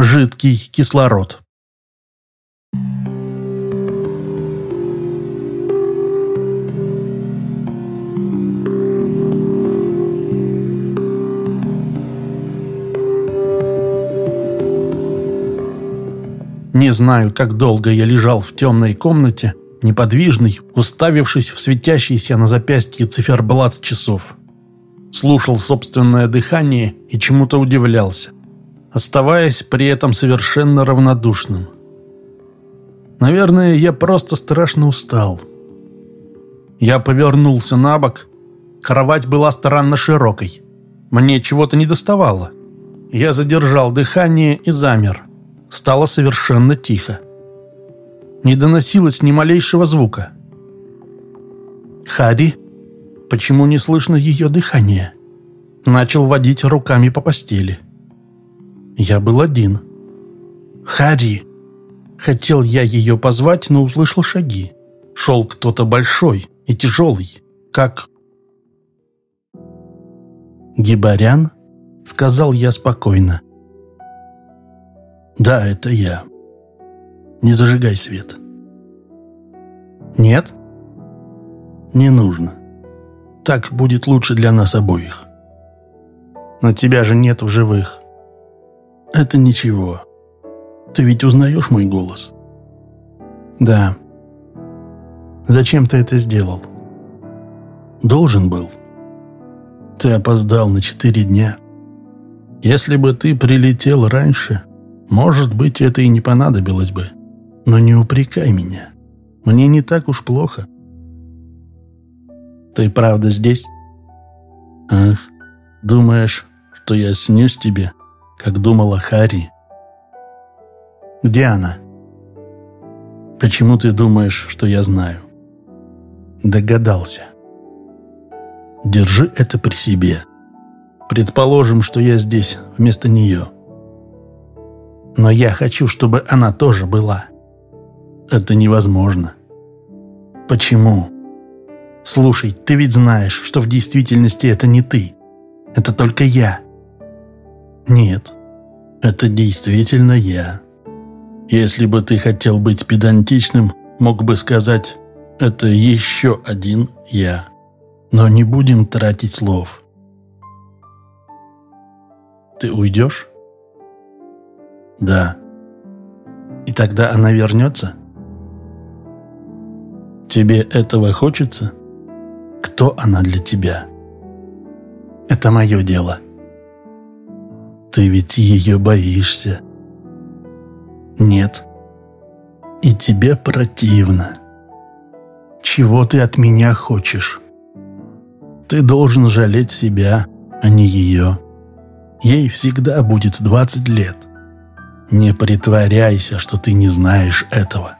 жидкий кислород. Не знаю, как долго я лежал в темной комнате, неподвижный, уставившись в светящийся на запястье циферблат часов. Слушал собственное дыхание и чему-то удивлялся, оставаясь при этом совершенно равнодушным. Наверное, я просто страшно устал. Я повернулся на бок. Кровать была странно широкой. Мне чего-то не доставало. Я задержал дыхание и замер. Стало совершенно тихо. Не доносилось ни малейшего звука. «Хари?» Почему не слышно ее дыхание? Начал водить руками по постели. Я был один. «Хари!» Хотел я ее позвать, но услышал шаги. Шел кто-то большой и тяжелый, как... «Гибарян?» — сказал я спокойно. «Да, это я. Не зажигай свет». «Нет?» «Не нужно. Так будет лучше для нас обоих». «Но тебя же нет в живых». «Это ничего. Ты ведь узнаешь мой голос?» «Да». «Зачем ты это сделал?» «Должен был. Ты опоздал на четыре дня. Если бы ты прилетел раньше, может быть, это и не понадобилось бы. Но не упрекай меня. Мне не так уж плохо. Ты правда здесь? Ах, думаешь, что я снюсь тебе, как думала Харри? Где она? Почему ты думаешь, что я знаю? Догадался. Держи это при себе. Предположим, что я здесь вместо нее. Но я хочу, чтобы она тоже была. Это невозможно. Почему? Слушай, ты ведь знаешь, что в действительности это не ты. Это только я. Нет, это действительно я. Если бы ты хотел быть педантичным, мог бы сказать «это еще один я». Но не будем тратить слов. Ты уйдешь? Да. И тогда она вернется? Тебе этого хочется? Кто она для тебя? Это мое дело. Ты ведь ее боишься. Нет. И тебе противно. Чего ты от меня хочешь? Ты должен жалеть себя, а не ее. Ей всегда будет 20 лет. Не притворяйся, что ты не знаешь этого.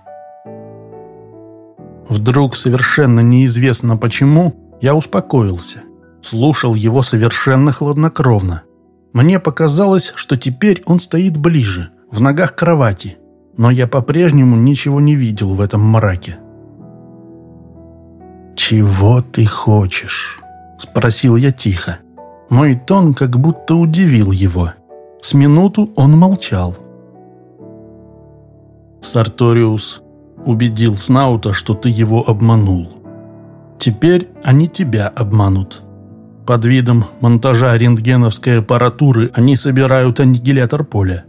Вдруг, совершенно неизвестно почему, я успокоился. Слушал его совершенно хладнокровно. Мне показалось, что теперь он стоит ближе, в ногах кровати, но я по-прежнему ничего не видел в этом мраке. «Чего ты хочешь?» — спросил я тихо. Мой тон как будто удивил его. С минуту он молчал. Сарториус убедил Снаута, что ты его обманул. Теперь они тебя обманут. Под видом монтажа рентгеновской аппаратуры они собирают аннигилятор поля.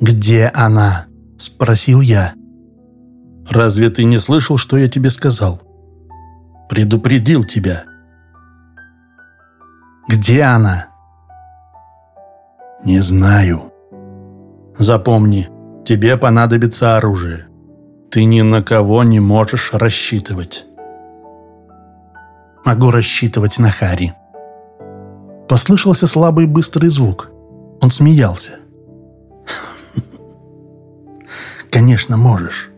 «Где она?» – спросил я. «Разве ты не слышал, что я тебе сказал?» «Предупредил тебя». «Где она?» «Не знаю». «Запомни, Тебе понадобится оружие. Ты ни на кого не можешь рассчитывать. Могу рассчитывать на Хари. Послышался слабый быстрый звук. Он смеялся. Конечно, можешь.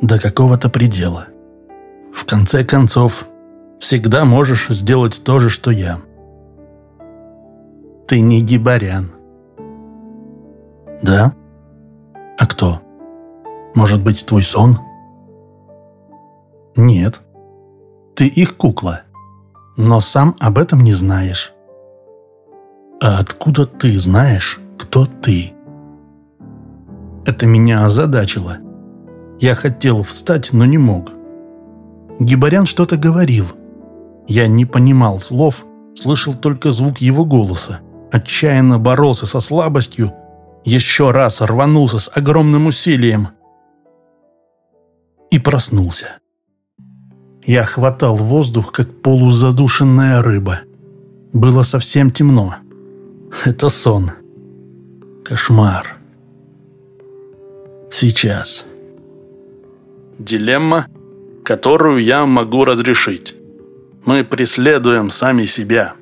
До какого-то предела. В конце концов, всегда можешь сделать то же, что я. Ты не гибарян. Да? А кто? Может быть, твой сон? Нет. Ты их кукла. Но сам об этом не знаешь. А откуда ты знаешь, кто ты?» Это меня озадачило. Я хотел встать, но не мог. Гибарян что-то говорил. Я не понимал слов, слышал только звук его голоса. Отчаянно боролся со слабостью, еще раз рванулся с огромным усилием и проснулся. Я хватал воздух, как полузадушенная рыба. Было совсем темно. Это сон. Кошмар. Сейчас. Дилемма, которую я могу разрешить. Мы преследуем сами себя.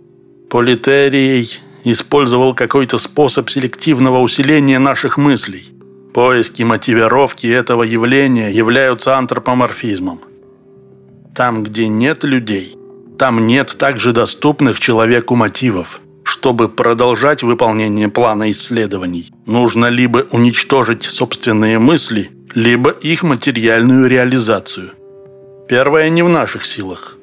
Политерией использовал какой-то способ селективного усиления наших мыслей. Поиски мотивировки этого явления являются антропоморфизмом. Там, где нет людей, там нет также доступных человеку мотивов. Чтобы продолжать выполнение плана исследований, нужно либо уничтожить собственные мысли, либо их материальную реализацию. Первое не в наших силах.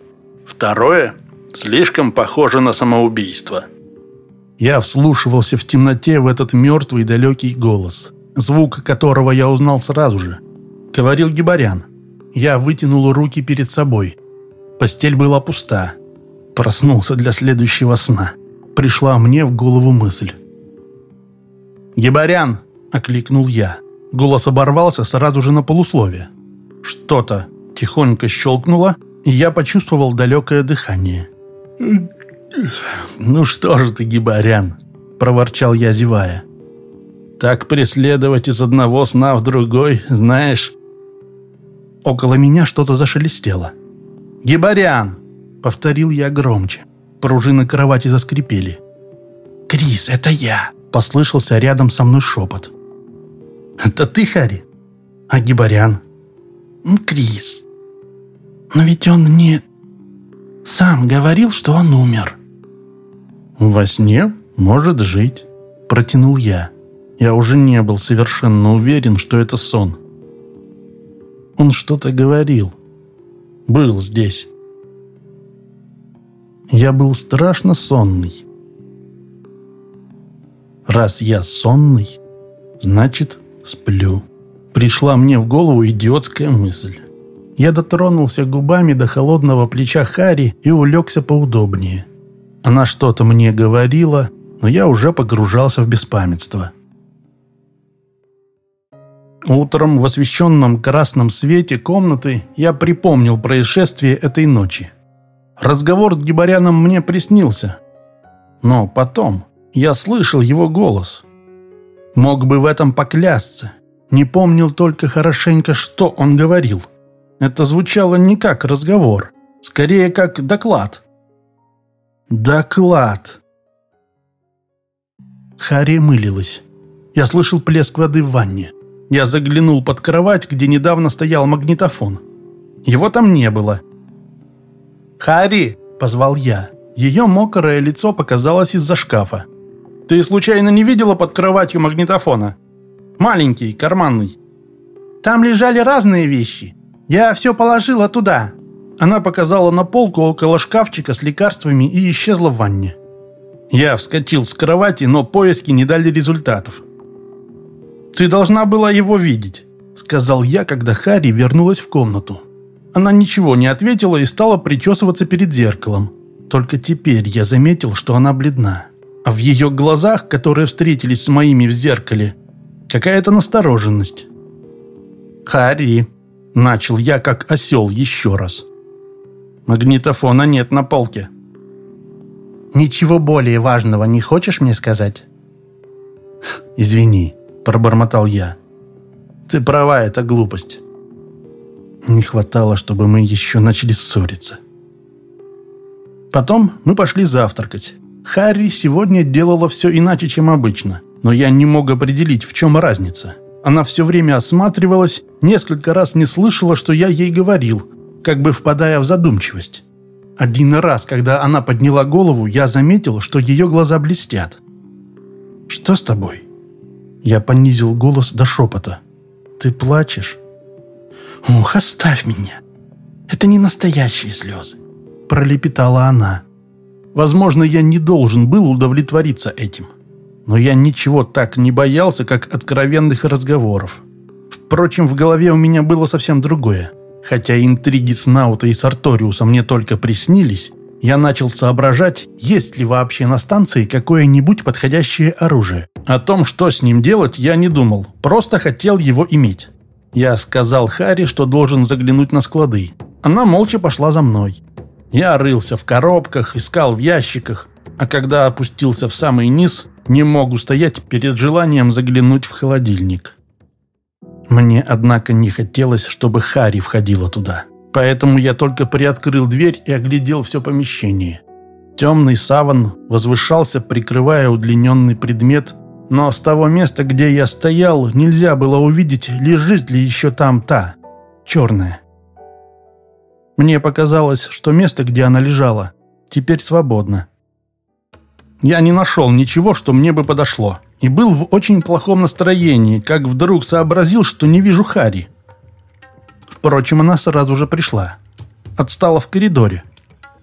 Второе слишком похоже на самоубийство. Я вслушивался в темноте в этот мертвый далекий голос, звук которого я узнал сразу же. Говорил Гибарян. Я вытянул руки перед собой. Постель была пуста. Проснулся для следующего сна. Пришла мне в голову мысль. «Гибарян!» – окликнул я. Голос оборвался сразу же на полусловие. Что-то тихонько щелкнуло, и я почувствовал далекое дыхание. «Ну что же ты, Гибарян?» – проворчал я, зевая. «Так преследовать из одного сна в другой, знаешь...» Около меня что-то зашелестело. «Гибарян!» — повторил я громче. Пружины кровати заскрипели. «Крис, это я!» — послышался рядом со мной шепот. «Это ты, Хари? А Гибарян?» «Крис, но ведь он не... Сам говорил, что он умер». «Во сне может жить», — протянул я. Я уже не был совершенно уверен, что это сон. Он что-то говорил. Был здесь. Я был страшно сонный. Раз я сонный, значит, сплю. Пришла мне в голову идиотская мысль. Я дотронулся губами до холодного плеча Хари и улегся поудобнее. Она что-то мне говорила, но я уже погружался в беспамятство. Утром в освещенном красном свете комнаты я припомнил происшествие этой ночи. Разговор с Гибаряном мне приснился. Но потом я слышал его голос. Мог бы в этом поклясться. Не помнил только хорошенько, что он говорил. Это звучало не как разговор, скорее как доклад. Доклад. Харри мылилась. Я слышал плеск воды в ванне. Я заглянул под кровать, где недавно стоял магнитофон. Его там не было. «Хари!» – позвал я. Ее мокрое лицо показалось из-за шкафа. «Ты случайно не видела под кроватью магнитофона? Маленький, карманный». «Там лежали разные вещи. Я все положила туда». Она показала на полку около шкафчика с лекарствами и исчезла в ванне. Я вскочил с кровати, но поиски не дали результатов. «Ты должна была его видеть», — сказал я, когда Харри вернулась в комнату. Она ничего не ответила и стала причесываться перед зеркалом. Только теперь я заметил, что она бледна. А в ее глазах, которые встретились с моими в зеркале, какая-то настороженность. «Харри», — начал я как осел еще раз. «Магнитофона нет на полке». «Ничего более важного не хочешь мне сказать?» «Извини», – пробормотал я. «Ты права, это глупость. Не хватало, чтобы мы еще начали ссориться». Потом мы пошли завтракать. Харри сегодня делала все иначе, чем обычно, но я не мог определить, в чем разница. Она все время осматривалась, несколько раз не слышала, что я ей говорил, как бы впадая в задумчивость. Один раз, когда она подняла голову, я заметил, что ее глаза блестят. «Что с тобой?» Я понизил голос до шепота. «Ты плачешь?» «Ух, оставь меня! Это не настоящие слезы!» Пролепетала она. Возможно, я не должен был удовлетвориться этим. но я ничего так не боялся, как откровенных разговоров. Впрочем, в голове у меня было совсем другое. Хотя интриги с Наута и Сарториуса мне только приснились, я начал соображать, есть ли вообще на станции какое-нибудь подходящее оружие. О том, что с ним делать, я не думал, просто хотел его иметь. Я сказал Хари, что должен заглянуть на склады. Она молча пошла за мной. Я рылся в коробках, искал в ящиках, а когда опустился в самый низ, не мог устоять перед желанием заглянуть в холодильник. Мне, однако, не хотелось, чтобы Хари входила туда. Поэтому я только приоткрыл дверь и оглядел все помещение. Темный саван возвышался, прикрывая удлиненный предмет, но с того места, где я стоял, нельзя было увидеть, лежит ли еще там та, черная. Мне показалось, что место, где она лежала, теперь свободно. Я не нашел ничего, что мне бы подошло, и был в очень плохом настроении, как вдруг сообразил, что не вижу Хари. Впрочем, она сразу же пришла. Отстала в коридоре.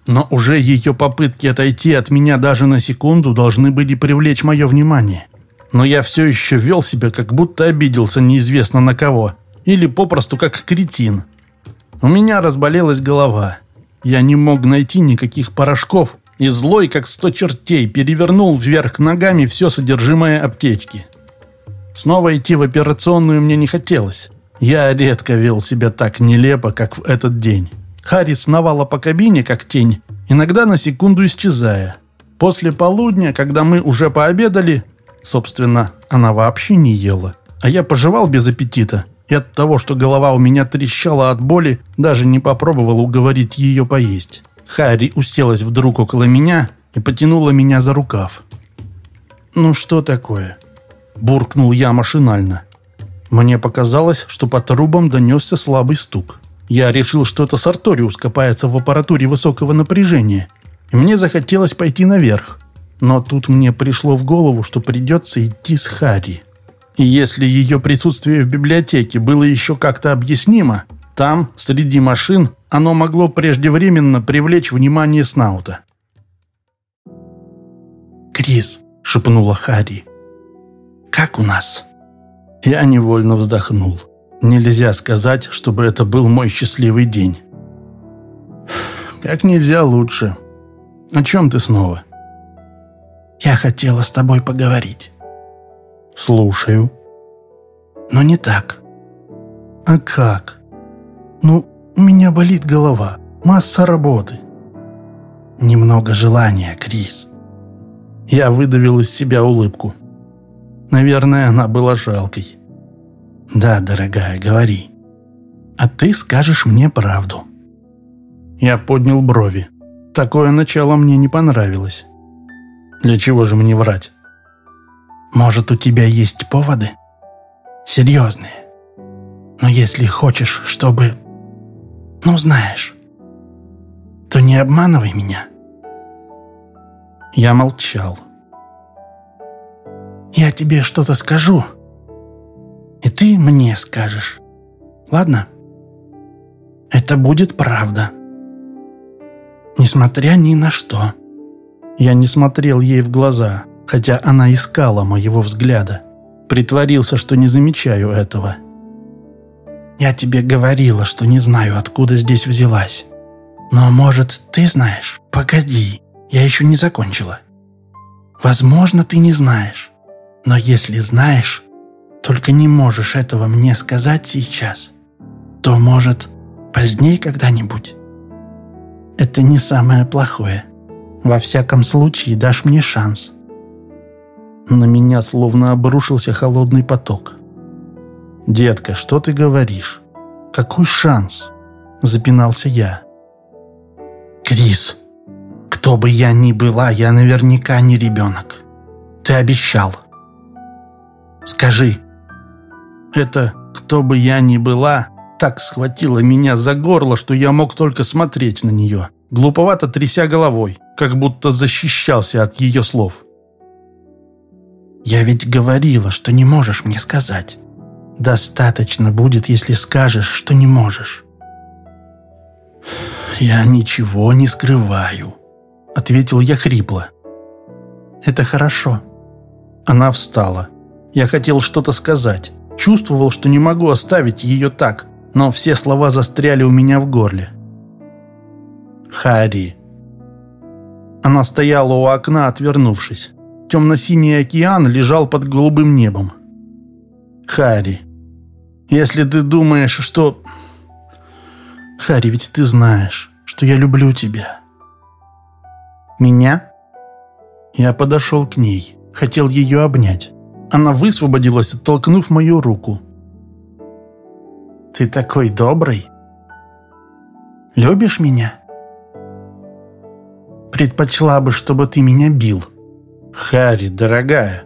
Но уже ее попытки отойти от меня даже на секунду должны были привлечь мое внимание. Но я все еще вел себя, как будто обиделся неизвестно на кого. Или попросту как кретин. У меня разболелась голова. Я не мог найти никаких порошков, и злой, как сто чертей, перевернул вверх ногами все содержимое аптечки. Снова идти в операционную мне не хотелось. Я редко вел себя так нелепо, как в этот день. Харри сновала по кабине, как тень, иногда на секунду исчезая. После полудня, когда мы уже пообедали, собственно, она вообще не ела, а я пожевал без аппетита, и от того, что голова у меня трещала от боли, даже не попробовал уговорить ее поесть. Харри уселась вдруг около меня и потянула меня за рукав. «Ну что такое?» – буркнул я машинально. Мне показалось, что по трубам донесся слабый стук. Я решил, что это Сарториус копается в аппаратуре высокого напряжения, и мне захотелось пойти наверх. Но тут мне пришло в голову, что придется идти с Харри. И если ее присутствие в библиотеке было еще как-то объяснимо, там, среди машин, оно могло преждевременно привлечь внимание Снаута. «Крис», — шепнула Харри, — «как у нас?» Я невольно вздохнул. Нельзя сказать, чтобы это был мой счастливый день. «Как нельзя лучше. О чем ты снова?» «Я хотела с тобой поговорить». «Слушаю». «Но не так». «А как?» «Ну, у меня болит голова. Масса работы». «Немного желания, Крис». Я выдавил из себя улыбку. Наверное, она была жалкой. «Да, дорогая, говори. А ты скажешь мне правду». Я поднял брови. Такое начало мне не понравилось. Для чего же мне врать? «Может, у тебя есть поводы? Серьезные. Но если хочешь, чтобы ну, знаешь, то не обманывай меня. Я молчал. Я тебе что-то скажу, и ты мне скажешь. Ладно? Это будет правда. Несмотря ни на что. Я не смотрел ей в глаза, хотя она искала моего взгляда. Притворился, что не замечаю этого. Я тебе говорила, что не знаю, откуда здесь взялась. Но, может, ты знаешь? Погоди, я еще не закончила. Возможно, ты не знаешь. Но если знаешь, только не можешь этого мне сказать сейчас, то, может, позднее когда-нибудь. Это не самое плохое. Во всяком случае, дашь мне шанс. На меня словно обрушился холодный поток. «Детка, что ты говоришь? Какой шанс?» – запинался я. «Крис, кто бы я ни была, я наверняка не ребенок. Ты обещал. Скажи». Это «кто бы я ни была» так схватило меня за горло, что я мог только смотреть на нее, глуповато тряся головой, как будто защищался от ее слов. «Я ведь говорила, что не можешь мне сказать. Достаточно будет, если скажешь, что не можешь. «Я ничего не скрываю», — ответил я хрипло. «Это хорошо. Она встала. Я хотел что-то сказать. Чувствовал, что не могу оставить ее так, но все слова застряли у меня в горле. Хари. Она стояла у окна, отвернувшись. Темно-синий океан лежал под голубым небом. Хари. Если ты думаешь, что... Хари, ведь ты знаешь, что я люблю тебя. Меня? Я подошел к ней, хотел ее обнять. Она высвободилась, оттолкнув мою руку. «Ты такой добрый. Любишь меня?» «Предпочла бы, чтобы ты меня бил». «Харри, дорогая».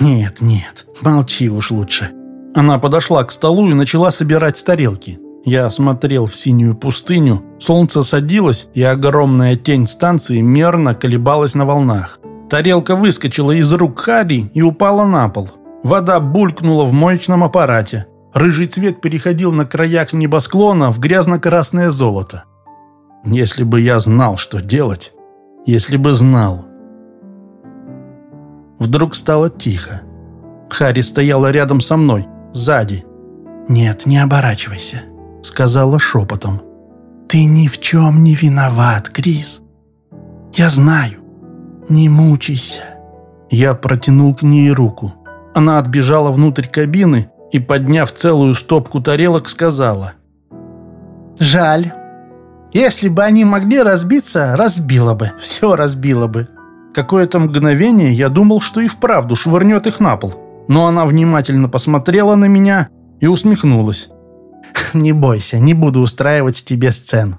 «Нет, нет, молчи уж лучше. Она подошла к столу и начала собирать тарелки. Я смотрел в синюю пустыню, солнце садилось, и огромная тень станции мерно колебалась на волнах. Тарелка выскочила из рук Харри и упала на пол. Вода булькнула в моечном аппарате. Рыжий цвет переходил на краях небосклона в грязно-красное золото. Если бы я знал, что делать, если бы знал. Вдруг стало тихо. Харри стояла рядом со мной сзади. «Нет, не оборачивайся», — сказала шепотом. «Ты ни в чем не виноват, Крис. Я знаю. Не мучайся». Я протянул к ней руку. Она отбежала внутрь кабины и, подняв целую стопку тарелок, сказала. «Жаль. Если бы они могли разбиться, разбило бы. Все разбило бы». Какое-то мгновение я думал, что и вправду швырнет их на пол но она внимательно посмотрела на меня и усмехнулась. «Не бойся, не буду устраивать тебе сцен».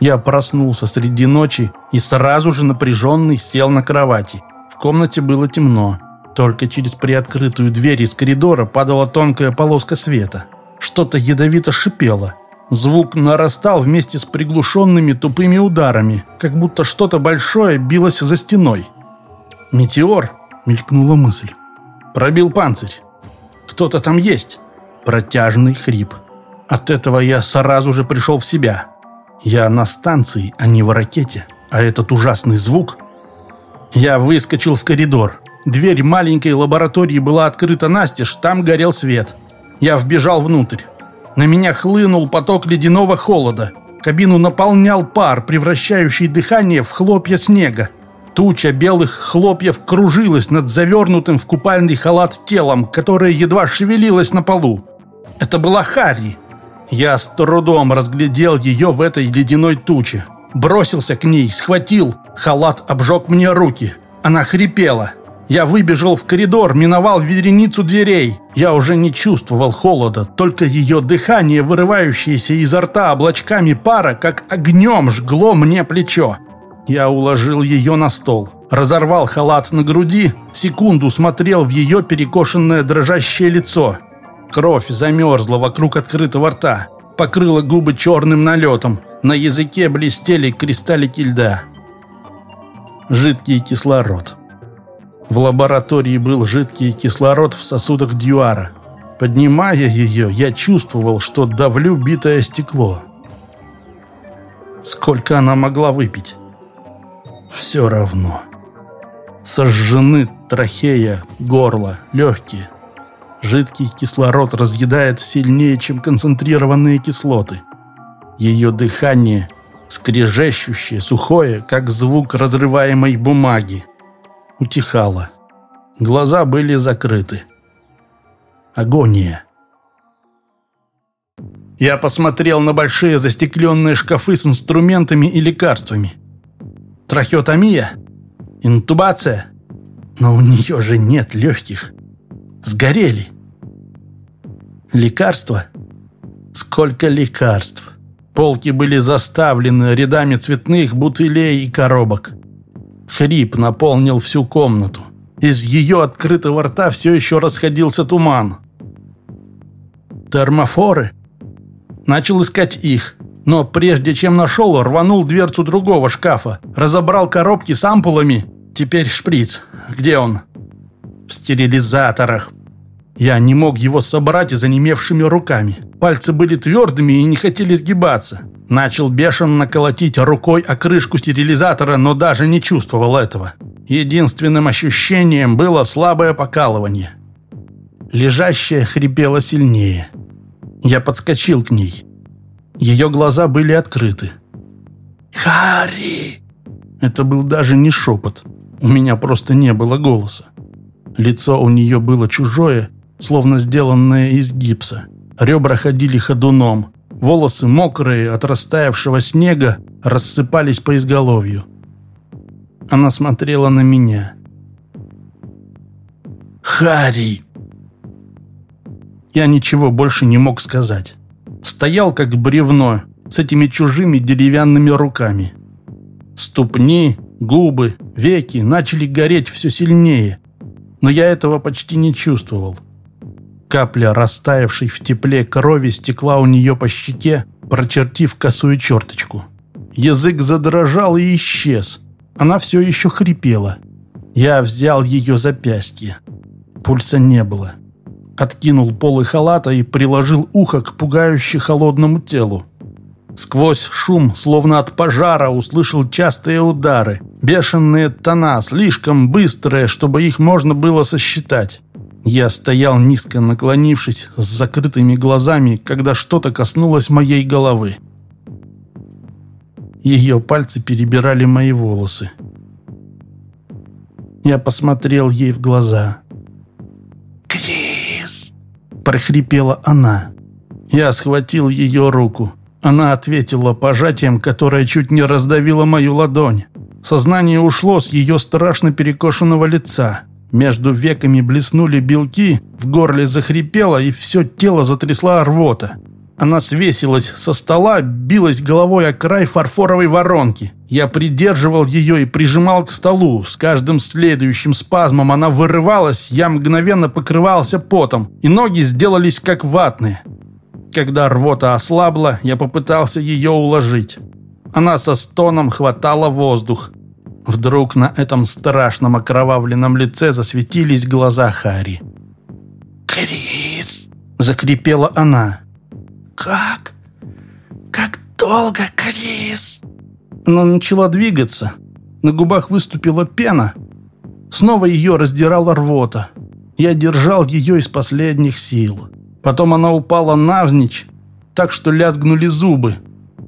Я проснулся среди ночи и сразу же напряженный сел на кровати. В комнате было темно. Только через приоткрытую дверь из коридора падала тонкая полоска света. Что-то ядовито шипело. Звук нарастал вместе с приглушенными тупыми ударами, как будто что-то большое билось за стеной. Метеор, мелькнула мысль. Пробил панцирь. Кто-то там есть. Протяжный хрип. От этого я сразу же пришел в себя. Я на станции, а не в ракете. А этот ужасный звук... Я выскочил в коридор. Дверь маленькой лаборатории была открыта настежь, там горел свет. Я вбежал внутрь. На меня хлынул поток ледяного холода. Кабину наполнял пар, превращающий дыхание в хлопья снега. Туча белых хлопьев кружилась над завернутым в купальный халат телом, которое едва шевелилось на полу. Это была Харри. Я с трудом разглядел ее в этой ледяной туче. Бросился к ней, схватил. Халат обжег мне руки. Она хрипела. Я выбежал в коридор, миновал вереницу дверей. Я уже не чувствовал холода, только ее дыхание, вырывающееся изо рта облачками пара, как огнем жгло мне плечо. Я уложил ее на стол, разорвал халат на груди, секунду смотрел в ее перекошенное дрожащее лицо. Кровь замерзла вокруг открытого рта, покрыла губы черным налетом, на языке блестели кристаллики льда. Жидкий кислород. В лаборатории был жидкий кислород в сосудах Дьюара. Поднимая ее, я чувствовал, что давлю битое стекло. Сколько она могла выпить? Все равно. Сожжены трахея, горло, легкие. Жидкий кислород разъедает сильнее, чем концентрированные кислоты. Ее дыхание скрежещущее, сухое, как звук разрываемой бумаги. Утихало. Глаза были закрыты. Агония. Я посмотрел на большие застекленные шкафы с инструментами и лекарствами. Трахеотомия? Интубация? Но у нее же нет легких. Сгорели. Лекарства? Сколько лекарств? Полки были заставлены рядами цветных бутылей и коробок. Хрип наполнил всю комнату. Из ее открытого рта все еще расходился туман. Термофоры? Начал искать их. Но прежде чем нашел, рванул дверцу другого шкафа, разобрал коробки с ампулами. Теперь шприц. Где он? В стерилизаторах. Я не мог его собрать занемевшими руками. Пальцы были твердыми и не хотели сгибаться. Начал бешено колотить рукой о крышку стерилизатора, но даже не чувствовал этого. Единственным ощущением было слабое покалывание. Лежащая хрипела сильнее. Я подскочил к ней. Ее глаза были открыты. «Харри!» Это был даже не шепот. У меня просто не было голоса. Лицо у нее было чужое, словно сделанное из гипса. Ребра ходили ходуном. Волосы мокрые от растаявшего снега рассыпались по изголовью. Она смотрела на меня. «Харри!» Я ничего больше не мог сказать. Стоял как бревно с этими чужими деревянными руками. Ступни, губы, веки начали гореть все сильнее, но я этого почти не чувствовал. Капля, растаявшей в тепле крови, стекла у нее по щеке, прочертив косую черточку. Язык задрожал и исчез. Она все еще хрипела. Я взял ее запястье. Пульса не было. Откинул полы халата и приложил ухо к пугающе холодному телу. Сквозь шум, словно от пожара, услышал частые удары. Бешеные тона, слишком быстрые, чтобы их можно было сосчитать. Я стоял низко наклонившись, с закрытыми глазами, когда что-то коснулось моей головы. Ее пальцы перебирали мои волосы. Я посмотрел ей в глаза. «Крис!» – прохрипела она. Я схватил ее руку. Она ответила пожатием, которое чуть не раздавило мою ладонь. Сознание ушло с ее страшно перекошенного лица. Между веками блеснули белки, в горле захрипело, и все тело затрясла рвота. Она свесилась со стола, билась головой о край фарфоровой воронки. Я придерживал ее и прижимал к столу. С каждым следующим спазмом она вырывалась, я мгновенно покрывался потом, и ноги сделались как ватные. Когда рвота ослабла, я попытался ее уложить. Она со стоном хватала воздух. Вдруг на этом страшном окровавленном лице засветились глаза Хари. «Крис!» – закрепела она. «Как? Как долго, Крис?» Она начала двигаться. На губах выступила пена. Снова ее раздирала рвота. Я держал ее из последних сил. Потом она упала навзничь, так что лязгнули зубы,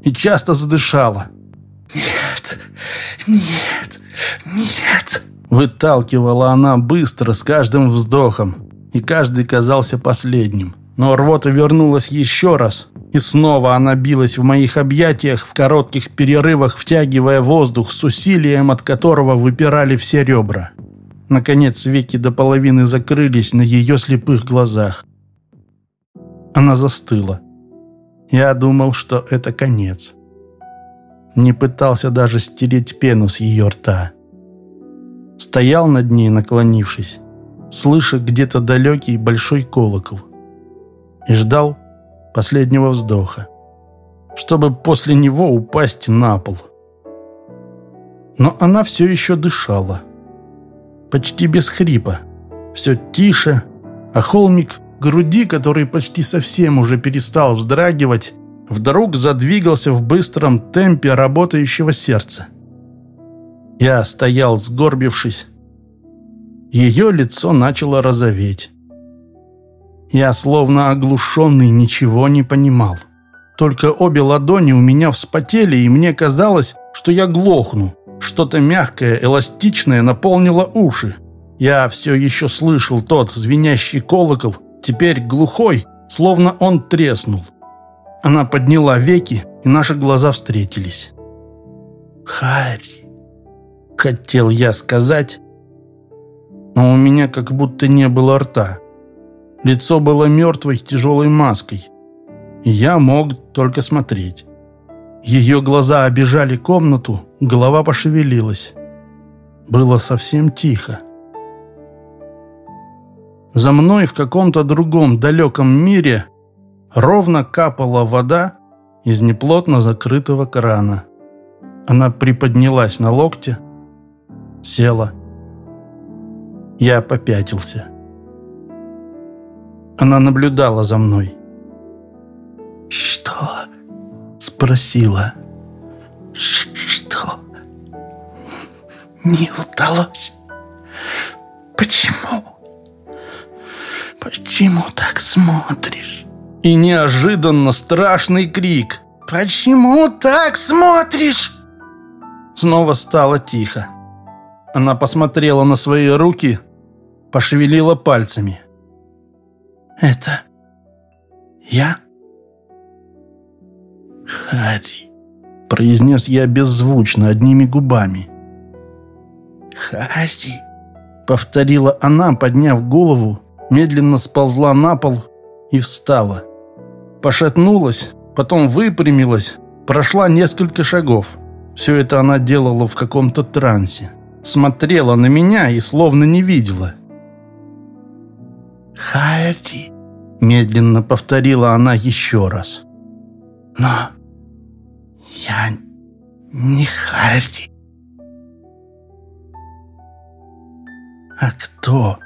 и часто задышала. «Нет, нет, нет!» Выталкивала она быстро, с каждым вздохом, и каждый казался последним. Но рвота вернулась еще раз, и снова она билась в моих объятиях в коротких перерывах, втягивая воздух с усилием, от которого выпирали все ребра. Наконец веки до половины закрылись на ее слепых глазах. Она застыла. Я думал, что это конец. Не пытался даже стереть пену с ее рта. Стоял над ней, наклонившись, слыша где-то далекий большой колокол. И ждал последнего вздоха, чтобы после него упасть на пол. Но она все еще дышала. Почти без хрипа. Все тише, а холмик груди, который почти совсем уже перестал вздрагивать, вдруг задвигался в быстром темпе работающего сердца. Я стоял, сгорбившись. Ее лицо начало розоветь. Я, словно оглушенный, ничего не понимал. Только обе ладони у меня вспотели, и мне казалось, что я глохну. Что-то мягкое, эластичное наполнило уши. Я все еще слышал тот звенящий колокол, теперь глухой, словно он треснул. Она подняла веки, и наши глаза встретились. «Харри!» — хотел я сказать, но у меня как будто не было рта. Лицо было мертвой тяжелой маской, и я мог только смотреть. Ее глаза обижали комнату, голова пошевелилась. Было совсем тихо. За мной в каком-то другом далеком мире ровно капала вода из неплотно закрытого крана. Она приподнялась на локте, села. Я попятился. Она наблюдала за мной. «Что?» — спросила. «Что?» не удалось. Почему? Почему так смотришь? И неожиданно страшный крик. Почему так смотришь? Снова стало тихо. Она посмотрела на свои руки, пошевелила пальцами. «Это я?» «Харри», — произнес я беззвучно, одними губами. «Харри», — повторила она, подняв голову, медленно сползла на пол и встала. Пошатнулась, потом выпрямилась, прошла несколько шагов. Все это она делала в каком-то трансе. Смотрела на меня и словно не видела. «Харри», — медленно повторила она еще раз. «Но я не Харри». «А кто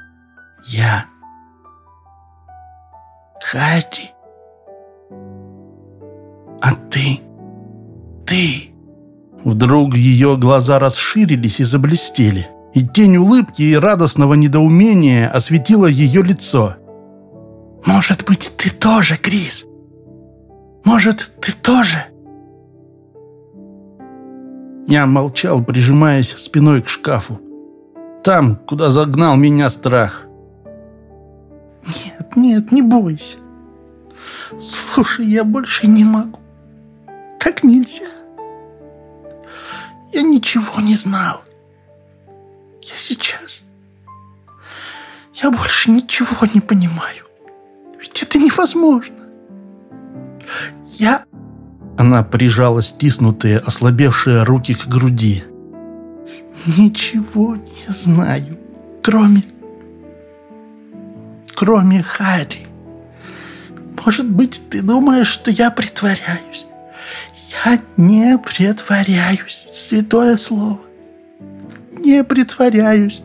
я?» «Харри». «А ты? Ты?» Вдруг ее глаза расширились и заблестели, и тень улыбки и радостного недоумения осветила ее лицо. «Может быть, ты тоже, Крис? Может, ты тоже?» Я молчал, прижимаясь спиной к шкафу. Там, куда загнал меня страх. «Нет, нет, не бойся. Слушай, я больше не могу. Так нельзя. Я ничего не знал. Я сейчас... Я больше ничего не понимаю. Ведь это невозможно. Я... Она прижала стиснутые, ослабевшие руки к груди. Ничего не знаю, кроме... Кроме Харри. Может быть, ты думаешь, что я притворяюсь? Не притворяюсь, святое слово. Не притворяюсь.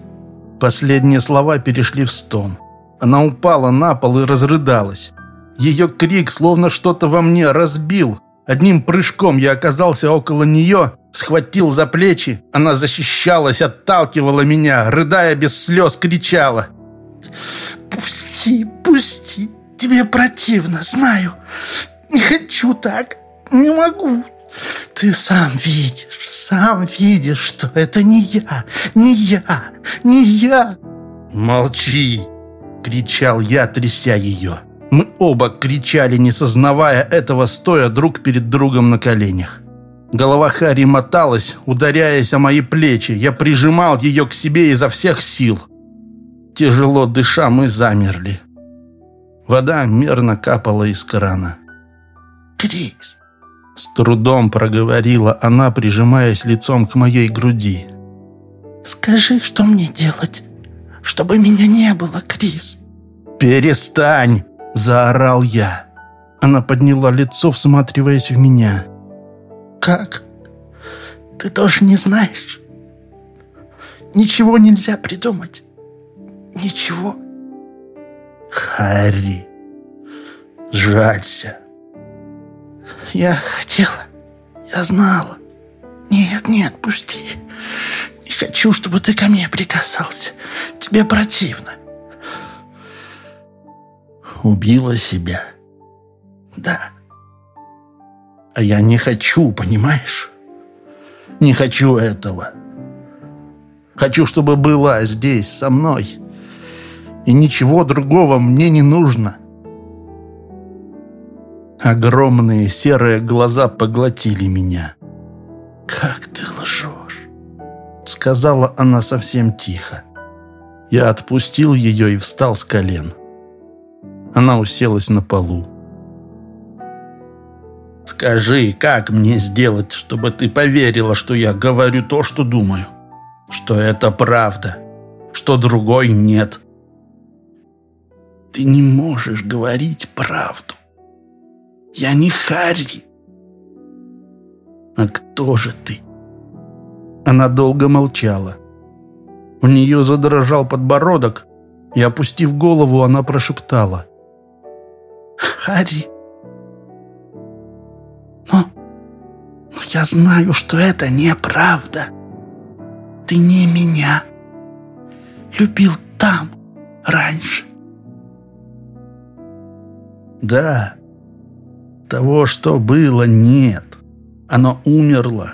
Последние слова перешли в стон. Она упала на пол и разрыдалась. Ее крик словно что-то во мне разбил. Одним прыжком я оказался около нее, схватил за плечи. Она защищалась, отталкивала меня, рыдая без слез, кричала. «Пусти, пусти, тебе противно, знаю. Не хочу так. Не могу. Ты сам видишь, сам видишь, что это не я, не я, не я. Молчи, кричал я, тряся ее. Мы оба кричали, не сознавая этого, стоя друг перед другом на коленях. Голова Хари моталась, ударяясь о мои плечи. Я прижимал ее к себе изо всех сил. Тяжело дыша, мы замерли. Вода мерно капала из крана. «Крис, с трудом проговорила она, прижимаясь лицом к моей груди. «Скажи, что мне делать, чтобы меня не было, Крис?» «Перестань!» – заорал я. Она подняла лицо, всматриваясь в меня. «Как? Ты тоже не знаешь? Ничего нельзя придумать? Ничего?» «Харри, жалься!» Я хотела, я знала. Нет, нет, пусти. Не хочу, чтобы ты ко мне прикасался. Тебе противно. Убила себя. Да. А я не хочу, понимаешь? Не хочу этого. Хочу, чтобы была здесь, со мной. И ничего другого мне не нужно. Огромные серые глаза поглотили меня. «Как ты лжешь!» Сказала она совсем тихо. Я отпустил ее и встал с колен. Она уселась на полу. «Скажи, как мне сделать, чтобы ты поверила, что я говорю то, что думаю? Что это правда? Что другой нет?» «Ты не можешь говорить правду. Я не Харри. А кто же ты? Она долго молчала. У нее задрожал подбородок, и, опустив голову, она прошептала. «Харри, но, но я знаю, что это неправда. ты не меня любил там, раньше. Да, того, что было, нет. Оно умерло.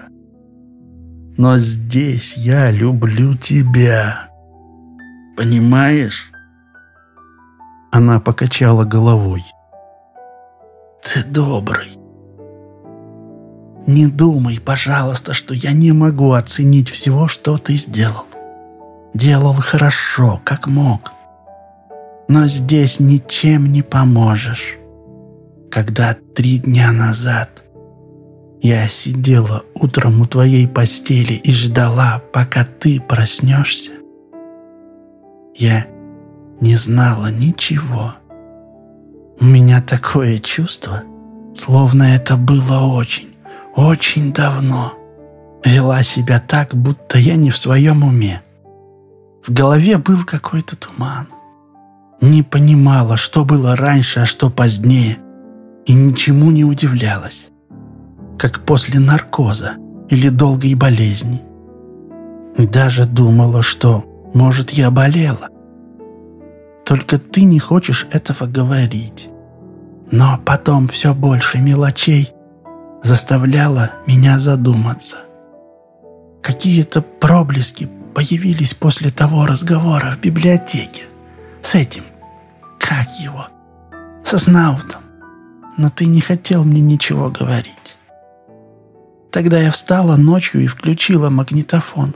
Но здесь я люблю тебя. Понимаешь? Она покачала головой. Ты добрый. Не думай, пожалуйста, что я не могу оценить всего, что ты сделал. Делал хорошо, как мог. Но здесь ничем не поможешь. Когда три дня назад я сидела утром у твоей постели и ждала, пока ты проснешься, я не знала ничего. У меня такое чувство, словно это было очень, очень давно. Вела себя так, будто я не в своем уме. В голове был какой-то туман. Не понимала, что было раньше, а что позднее, и ничему не удивлялась. Как после наркоза или долгой болезни. Даже думала, что, может, я болела. Только ты не хочешь этого говорить. Но потом все больше мелочей заставляло меня задуматься. Какие-то проблески появились после того разговора в библиотеке. С этим, как его, со Снаутом. Но ты не хотел мне ничего говорить. Тогда я встала ночью и включила магнитофон.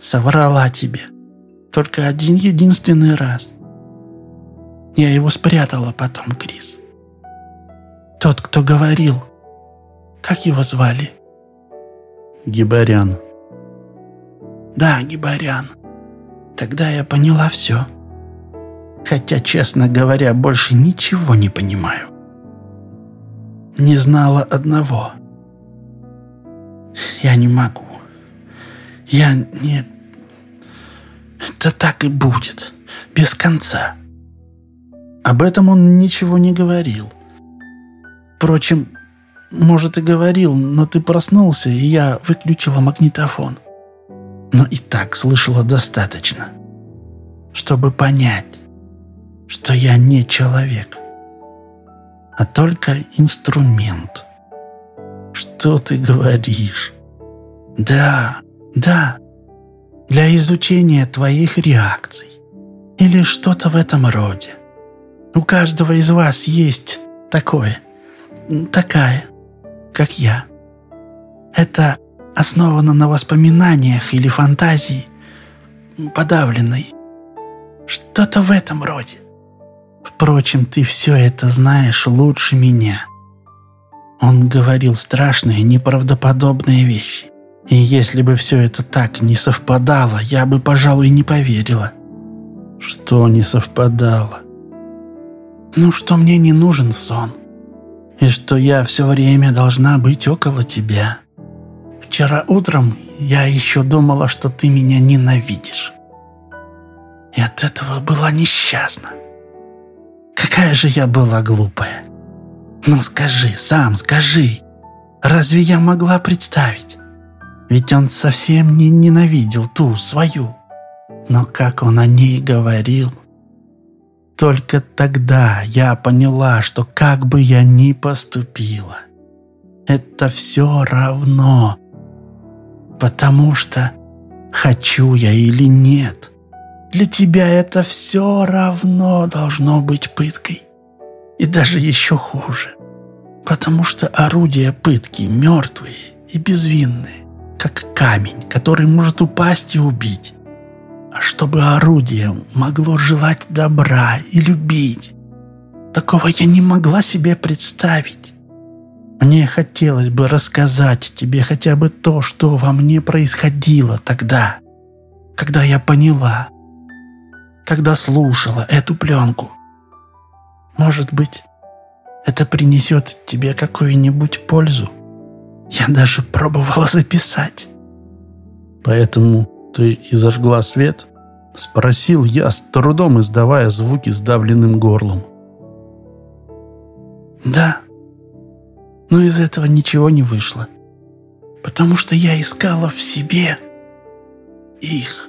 Соврала тебе. Только один единственный раз. Я его спрятала потом, Крис. Тот, кто говорил. Как его звали? Гибарян. Да, Гибарян. Тогда я поняла все. Хотя, честно говоря, больше ничего не понимаю. Не знала одного. Я не могу. Я не... Это так и будет. Без конца. Об этом он ничего не говорил. Впрочем, может и говорил, но ты проснулся, и я выключила магнитофон. Но и так слышала достаточно, чтобы понять, что я не человек, а только инструмент. Что ты говоришь? Да, да, для изучения твоих реакций или что-то в этом роде. У каждого из вас есть такое, такая, как я. Это основано на воспоминаниях или фантазии, подавленной. Что-то в этом роде. Впрочем, ты все это знаешь лучше меня. Он говорил страшные, неправдоподобные вещи. И если бы все это так не совпадало, я бы, пожалуй, не поверила. Что не совпадало? Ну, что мне не нужен сон. И что я все время должна быть около тебя. Вчера утром я еще думала, что ты меня ненавидишь. И от этого была несчастна. Какая же я была глупая. Ну скажи, сам скажи. Разве я могла представить? Ведь он совсем не ненавидел ту свою. Но как он о ней говорил, только тогда я поняла, что как бы я ни поступила, это все равно. Потому что хочу я или нет, для тебя это все равно должно быть пыткой. И даже еще хуже. Потому что орудия пытки мертвые и безвинные, как камень, который может упасть и убить а чтобы орудие могло желать добра и любить. Такого я не могла себе представить. Мне хотелось бы рассказать тебе хотя бы то, что во мне происходило тогда, когда я поняла, когда слушала эту пленку. Может быть, это принесет тебе какую-нибудь пользу. Я даже пробовала записать. Поэтому «Ты и зажгла свет?» — спросил я, с трудом издавая звуки сдавленным горлом. «Да, но из этого ничего не вышло, потому что я искала в себе их.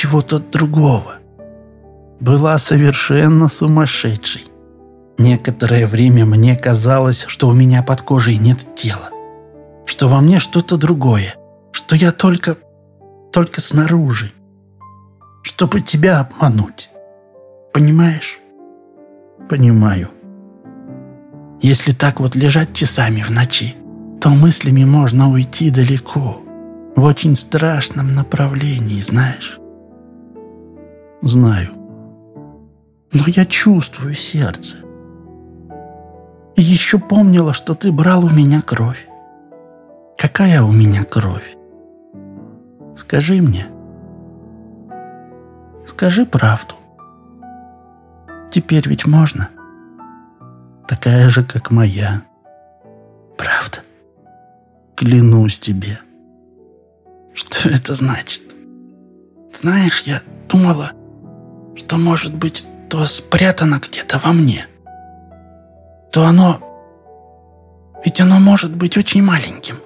Чего-то другого. Была совершенно сумасшедшей. Некоторое время мне казалось, что у меня под кожей нет тела. Что во мне что-то другое. Что я только... только снаружи. Чтобы тебя обмануть. Понимаешь? Понимаю. Если так вот лежать часами в ночи, то мыслями можно уйти далеко, в очень страшном направлении, знаешь? Знаю. Но я чувствую сердце. Еще помнила, что ты брал у меня кровь. Какая у меня кровь? Скажи мне. Скажи правду. Теперь ведь можно. Такая же, как моя. Правда? Клянусь тебе. Что это значит? Знаешь, я думала, что, может быть, то спрятано где-то во мне. То оно... Ведь оно может быть очень маленьким.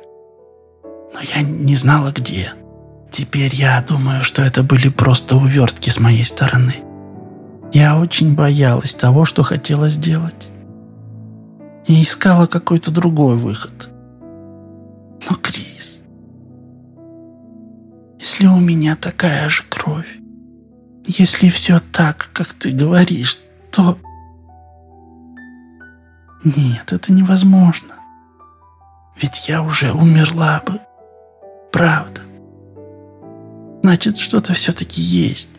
Но я не знала, где. Теперь я думаю, что это были просто увертки с моей стороны. Я очень боялась того, что хотела сделать. И искала какой-то другой выход. Но, Крис, если у меня такая же кровь, если все так, как ты говоришь, то... Нет, это невозможно. Ведь я уже умерла бы. Правда. Значит, что-то все-таки есть.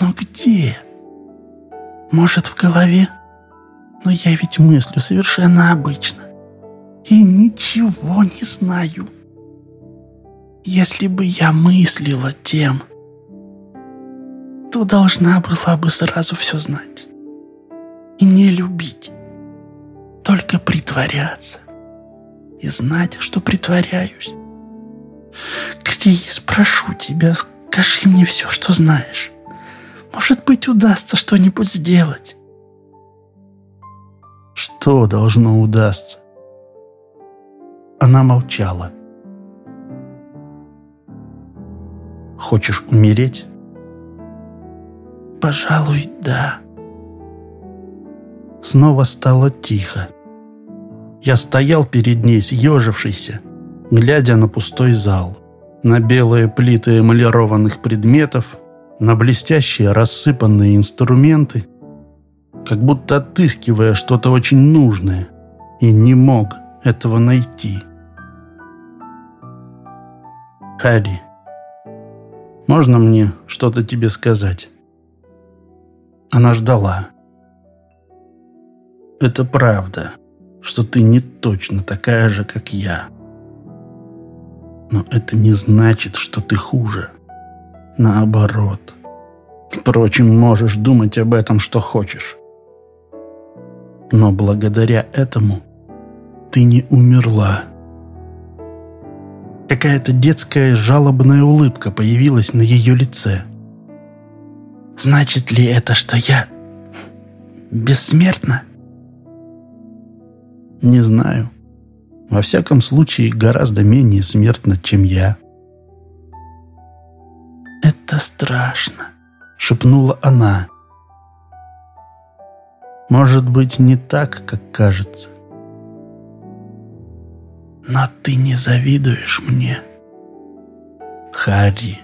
Но где? Может, в голове? Но я ведь мыслю совершенно обычно. И ничего не знаю. Если бы я мыслила тем, то должна была бы сразу все знать. И не любить. Только притворяться. И знать, что притворяюсь. Крис, прошу тебя, скажи мне все, что знаешь. Может быть, удастся что-нибудь сделать. Что должно удастся? Она молчала. Хочешь умереть? Пожалуй, да. Снова стало тихо. Я стоял перед ней, съежившийся, глядя на пустой зал, на белые плиты эмалированных предметов, на блестящие рассыпанные инструменты, как будто отыскивая что-то очень нужное, и не мог этого найти. Харри, можно мне что-то тебе сказать? Она ждала. Это правда, что ты не точно такая же, как я. Но это не значит, что ты хуже. Наоборот. Впрочем, можешь думать об этом, что хочешь. Но благодаря этому ты не умерла. Какая-то детская жалобная улыбка появилась на ее лице. Значит ли это, что я бессмертна? Не знаю. Во всяком случае, гораздо менее смертна, чем я. «Это страшно», — шепнула она. «Может быть, не так, как кажется». «Но ты не завидуешь мне?» «Харри,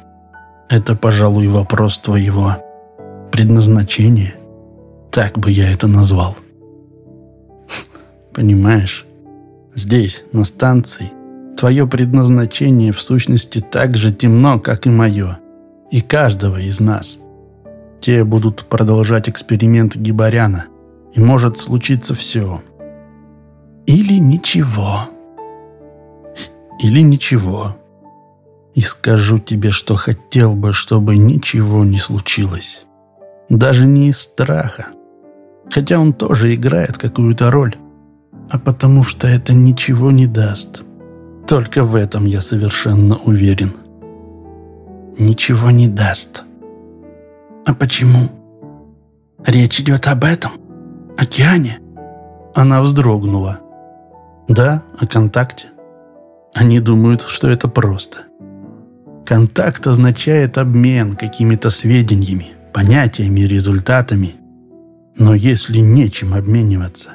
это, пожалуй, вопрос твоего предназначения. Так бы я это назвал. Понимаешь, здесь, на станции, твое предназначение в сущности так же темно, как и мое и каждого из нас. Те будут продолжать эксперимент Гибаряна, и может случиться все. Или ничего. Или ничего. И скажу тебе, что хотел бы, чтобы ничего не случилось. Даже не из страха. Хотя он тоже играет какую-то роль. А потому что это ничего не даст. Только в этом я совершенно уверен ничего не даст. А почему? Речь идет об этом? Океане? Она вздрогнула. Да, о контакте. Они думают, что это просто. Контакт означает обмен какими-то сведениями, понятиями, результатами. Но если нечем обмениваться,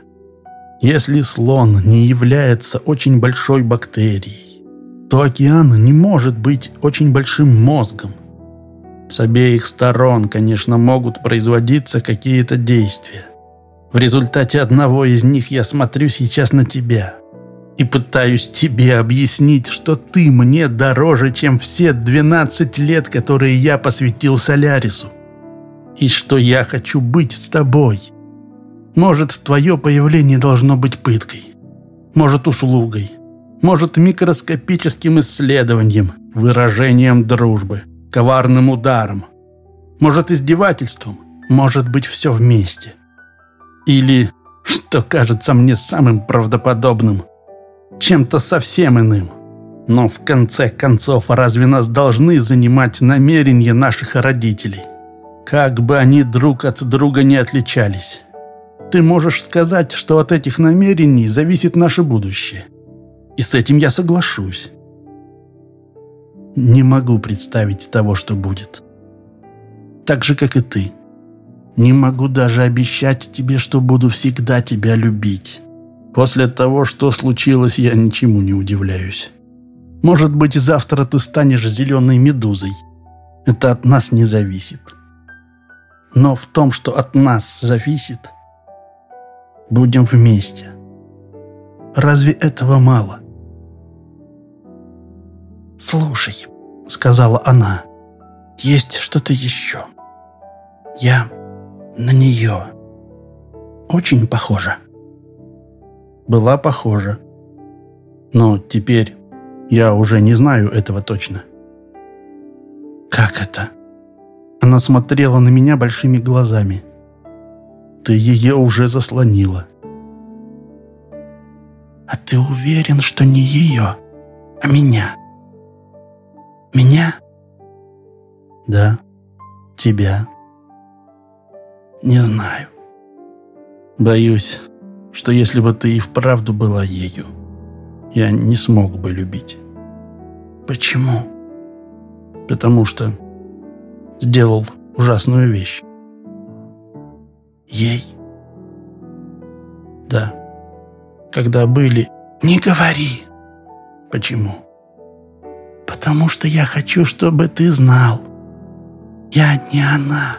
если слон не является очень большой бактерией, то океан не может быть очень большим мозгом. С обеих сторон, конечно, могут производиться какие-то действия. В результате одного из них я смотрю сейчас на тебя и пытаюсь тебе объяснить, что ты мне дороже, чем все 12 лет, которые я посвятил Солярису, и что я хочу быть с тобой. Может, твое появление должно быть пыткой, может, услугой, может, микроскопическим исследованием, выражением дружбы, коварным ударом, может, издевательством, может быть, все вместе. Или, что кажется мне самым правдоподобным, чем-то совсем иным. Но в конце концов, разве нас должны занимать намерения наших родителей? Как бы они друг от друга не отличались. Ты можешь сказать, что от этих намерений зависит наше будущее. И с этим я соглашусь. Не могу представить того, что будет. Так же, как и ты. Не могу даже обещать тебе, что буду всегда тебя любить. После того, что случилось, я ничему не удивляюсь. Может быть, завтра ты станешь зеленой медузой. Это от нас не зависит. Но в том, что от нас зависит, будем вместе. Разве этого мало? «Слушай», — сказала она, — «есть что-то еще. Я на нее очень похожа». Была похожа. Но теперь я уже не знаю этого точно. «Как это?» Она смотрела на меня большими глазами. Ты ее уже заслонила. А ты уверен, что не ее, а меня? Меня? Да, тебя. Не знаю. Боюсь, что если бы ты и вправду была ею, я не смог бы любить. Почему? Потому что сделал ужасную вещь. Ей? Да. Когда были... Не говори. Почему? Потому что я хочу, чтобы ты знал. Я не она.